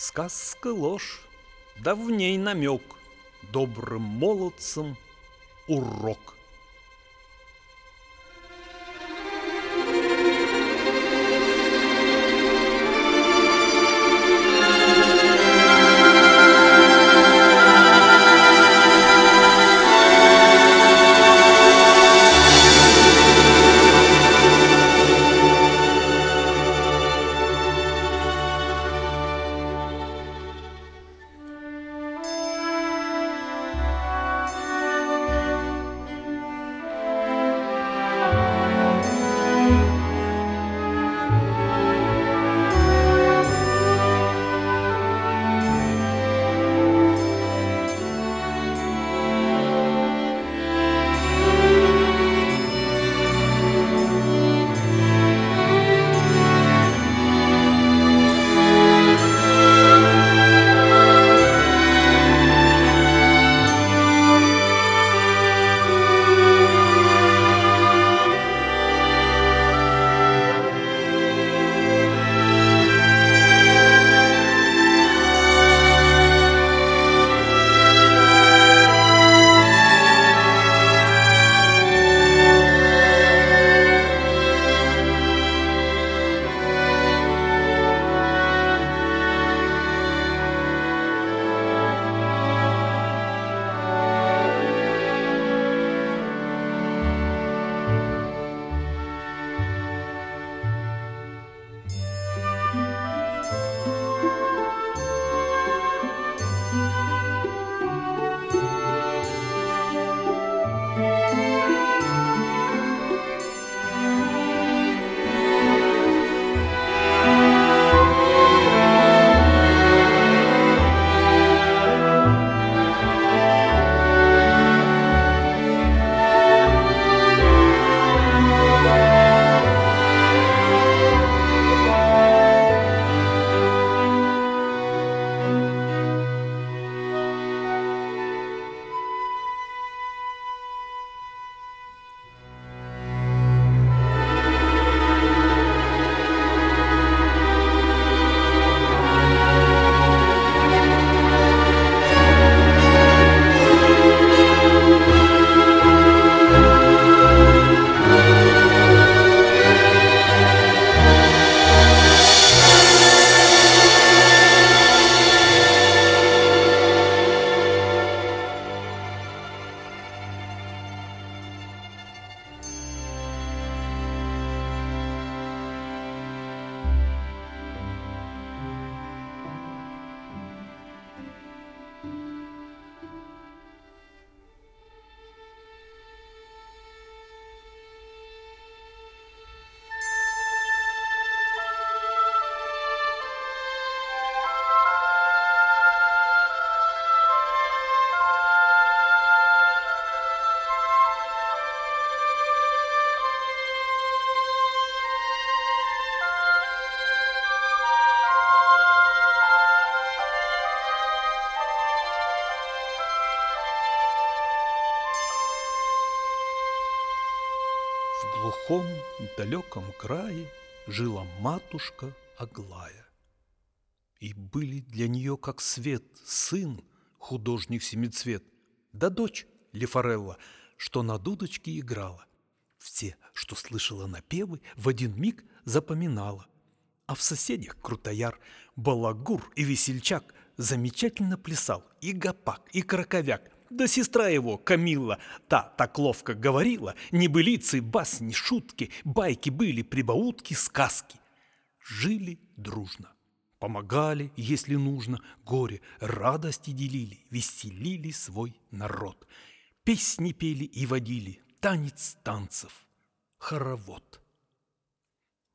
Сказка ложь, да в ней намек, Добрым молодцам урок. Глухом далеком крае жила матушка Аглая. И были для нее как свет сын, художник семицвет, да дочь Лефорелла, что на дудочке играла. Все, что слышала напевы, в один миг запоминала. А в соседях Крутояр, Балагур и Весельчак замечательно плясал и Гопак, и Краковяк – да сестра его, Камилла, та так ловко говорила, Небылицы, басни, шутки, байки были, прибаутки, сказки. Жили дружно, помогали, если нужно, горе, радости делили, веселили свой народ. Песни пели и водили, танец танцев, хоровод.